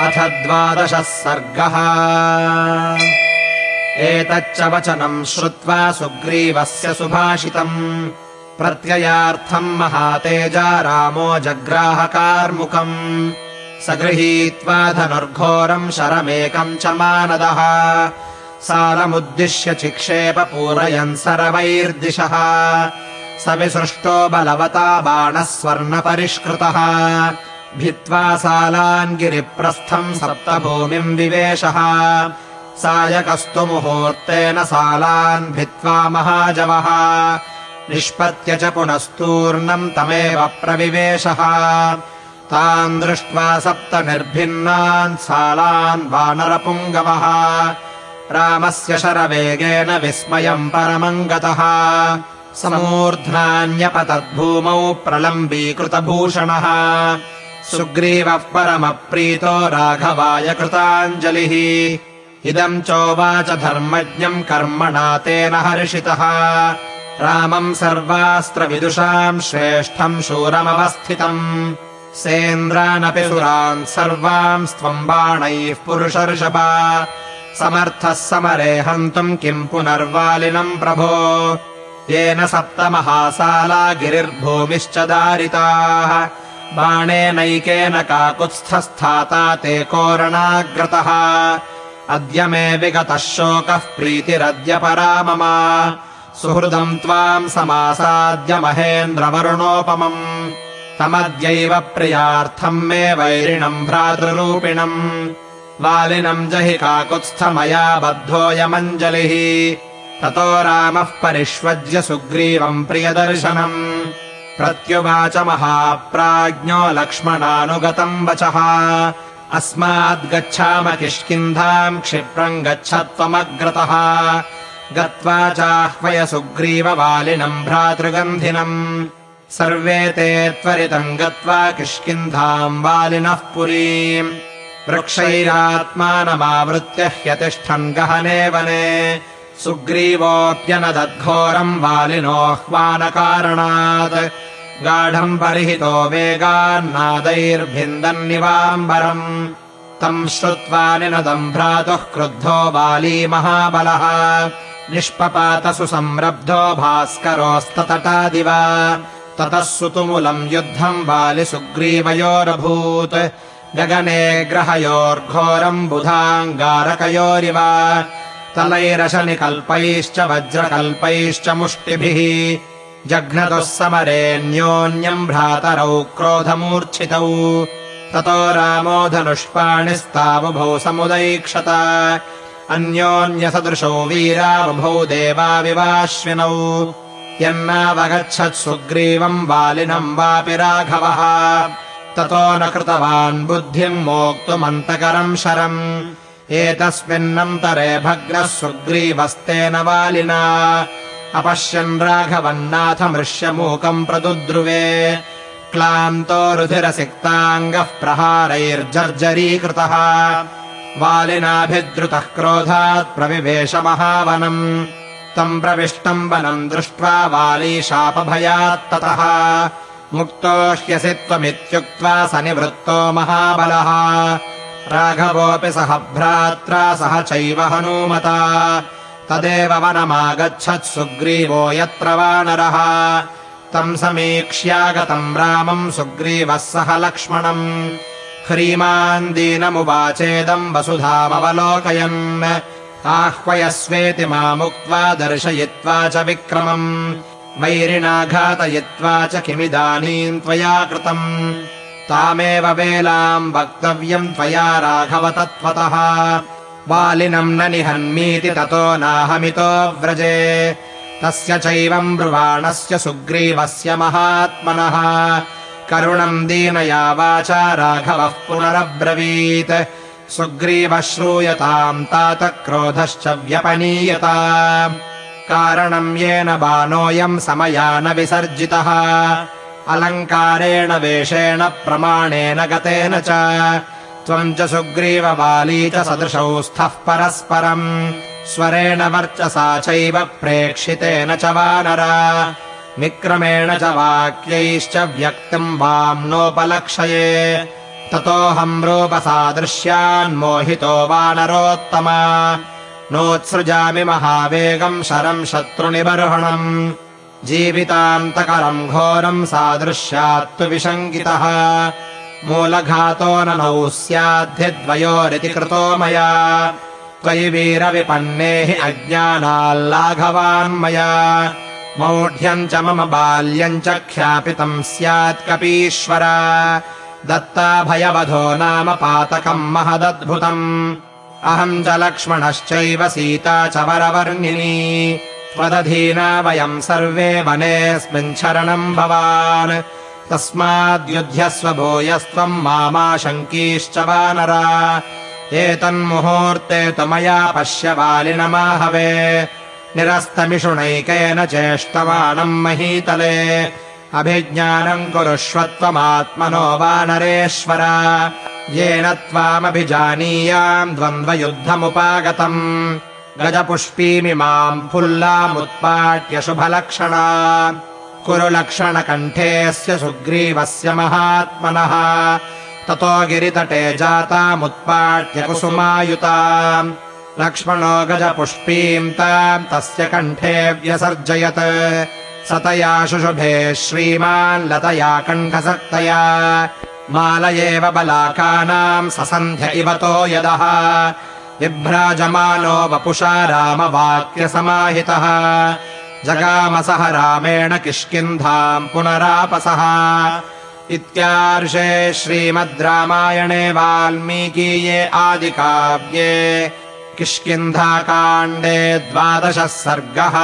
अथ द्वादशः सर्गः। एतच्च वचनम् श्रुत्वा सुग्रीवस्य सुभाषितम्। प्रत्ययार्थम् महातेजा रामो जग्राहकार्मुकम्। स गृहीत्वा धनुर्घोरम् शरमेकम् च मानदः। सालमुद्दिश्य चिक्षेप पूरयन् सर्वैर्दिशः। स विसृष्टो बलवता बाणः स्वर्णपरिष्कृतः भित्त्वा सालान् गिरिप्रस्थम् सप्तभूमिम् विवेशः। सायकस्तु मुहूर्तेन सालान् भित्त्वा महाजवः। निष्पत्य च पुनस्तूर्णम् तमेव प्रविवेशः। तान् दृष्ट्वा सप्त निर्भिन्नान् सालान् वानरपुङ्गवः। रामस्य शरवेगेन विस्मयम् परमम् गतः समूर्ध्नान्यपतद्भूमौ प्रलम्बीकृतभूषणः सुग्रीवः परमप्रीतो राघवाय कृताञ्जलिः। इदम् चोवाच धर्मज्ञम् कर्मणा तेन हर्षितः। रामम् सर्वास्त्रविदुषाम् श्रेष्ठम् शूरमवस्थितम् सेन्द्रानपि सुरान् सर्वाम् स्त्वम् बाणैः पुरुषर्षभा। समर्थः समरे हन्तुम् किम् पुनर्वालिनम् प्रभो। येन सप्तमहासाला गिरिर्भूमिश्च दारिताः बाणेनैकेन काकुत्स्थस्थाता ते कोरणाग्रतः। अद्य मे विगतः शोकः प्रीतिरद्य परा मम। सुहृदम् त्वाम् समासाद्य महेन्द्रवरुणोपमम्। तमद्यैव प्रियार्थम् मे वैरिणम् भ्रातृरूपिणम्। वालिनम् जहि काकुत्स्थमया बद्धोऽयमञ्जलिः ततो रामः परिष्वज्य सुग्रीवम् प्रियदर्शनम् प्रत्युवाच महाप्राज्ञो लक्ष्मणानुगतम् वचः अस्माद्गच्छाम किष्किन्धाम् क्षिप्रम् गच्छ त्वमग्रतः गत्वा चाह्वय सुग्रीववालिनम् भ्रातृगन्धिनम्। सर्वे ते त्वरितम् गत्वा किष्किन्धाम् वालिनः पुरीम्। वृक्षैरात्मानमावृत्य ह्यतिष्ठन् गहने वने। सुग्रीवोऽप्यनदद्घोरम् वालिनोऽह्वानकारणात् गाढम् परिहितो वेगान्नादैर्भिन्दन्निवाम्बरम्। तम् श्रुत्वा निनदम् भ्रातुः क्रुद्धो वाली महाबलः निष्पपातसु संरब्धो भास्करोस्ततटादिव। ततः सुतुमुलम् युद्धम् वालिसुग्रीवयोरभूत् गगने ग्रहयोर्घोरम् बुधाङ्गारकयोरिव तलैरशनिकल्पैश्च वज्रकल्पैश्च मुष्टिभिः जघ्नतुः समरेऽन्योन्यम् भ्रातरौ क्रोधमूर्च्छितौ। ततो रामो धनुष्पाणिस्तावुभौ समुदैक्षत अन्योन्यसदृशौ वीरावुभौ देवाविवाश्विनौ। यन्नावगच्छत् सुग्रीवम् वालिनम् वापि राघवः। ततो न कृतवान् बुद्धिम् मोक्तुमन्तकरम् शरम्। एतस्मिन्नन्तरे भग्नः सुग्रीवस्तेन वालिना अपश्यन् राघवन्नाथमृष्यमूकम् प्रदुद्रुवे क्लान्तो रुधिरसिक्ताङ्गः प्रहारैर्जर्जरीकृतः वालिनाभिद्रुतः क्रोधात् प्रविवेश महावनम्। तम् प्रविष्टम् वनम् दृष्ट्वा वाली शापभयात्ततः मुक्तो ह्यसि त्वमित्युक्त्वा स निवृत्तो महाबलः। राघवोऽपि सह भ्रात्रा सह चैव हनूमता तदेव वनमागच्छत् सुग्रीवो यत्र वानरः। तम् समीक्ष्यागतम् रामम् सुग्रीवः सह लक्ष्मणम्। ह्रीमान् दीनमुवाचेदम् वसुधामवलोकयन्। आह्वयस्वेति मामुक्त्वा दर्शयित्वा च विक्रमम्। वैरिणा घातयित्वा च किमिदानीम् त्वया कृतम्। तामेव वेलाम् वक्तव्यम् त्वया राघव तत्त्वतः वालिनम् न निहन्मीति ततो नाहमितो व्रजे। तस्य चैवम् ब्रुवाणस्य सुग्रीवस्य महात्मनः। करुणम् दीनया वाचा राघवः पुनरब्रवीत्। सुग्रीवः श्रूयताम् तात क्रोधश्च व्यपनीयता कारणम् येन बाणोऽयम् समया न विसर्जितः। अलङ्कारेण वेषेण प्रमाणेन गतेन च त्वम् च सुग्रीवबाली च सदृशौ स्थः परस्परम्। स्वरेण वर्चसा चैव प्रेक्षितेन च वानर। विक्रमेण च वाक्यैश्च व्यक्तिम् वाम् नोपलक्षये। ततोऽहम् रूपसादृश्यान्मोहितो वानरोत्तमा। नोत्सृजामि महावेगम् शरम् शत्रुनिबर्हणम्। जीवितान्तकरम् घोरम् सादृश्यात्तु विशङ्कितः मूलघातो ननौ स्याद्धिद्वयोरिति कृतो मया। त्वयि वीरविपन्ने हि अज्ञानाल्लाघवान्मया मौढ्यम् च मम बाल्यम् च ख्यापितम् स्यात् कपीश्वर। दत्ताभयवधो नाम पातकम् महदद्भुतम्। अहम् च लक्ष्मणश्चैव सीता च वरवर्णिनी। त्वदधीना वयम् सर्वे वनेऽस्मिन् शरणम् भवान् तस्माद्युध्यस्व भूयस्त्वम् मामाशङ्कीश्च वानरा। एतन्मुहूर्ते तु मया पश्य वालिनमाहवे निरस्तमिषुणैकेन चेष्टवानम् महीतले। अभिज्ञानम् कुरुष्वत्वमात्मनो वानरेश्वर। येन त्वामभिजानीयाम् द्वन्द्वयुद्धमुपागतम्। गजपुष्पीमिमाम् फुल्लामुत्पाट्य शुभलक्षणा कुरु लक्षणकण्ठेऽस्य सुग्रीवस्य महात्मनः। ततो गिरितटे जातामुत्पाट्य कुसुमायुता लक्ष्मणो गजपुष्पीम् ताम् तस्य कण्ठे व्यसर्जयत्। सतया शुशुभे श्रीमान् लतया कण्ठसक्तया। माल एव बलाकानाम् ससन्ध्य इवतो यदः। विभ्राजमानो वपुषा रामवाक्यसमाहितः जगामसः रामेण किष्किन्धाम् पुनरापसः। इत्यार्षे श्रीमद् रामायणे वाल्मीकीये आदिकाव्ये किष्किन्धाकाण्डे द्वादशः सर्गः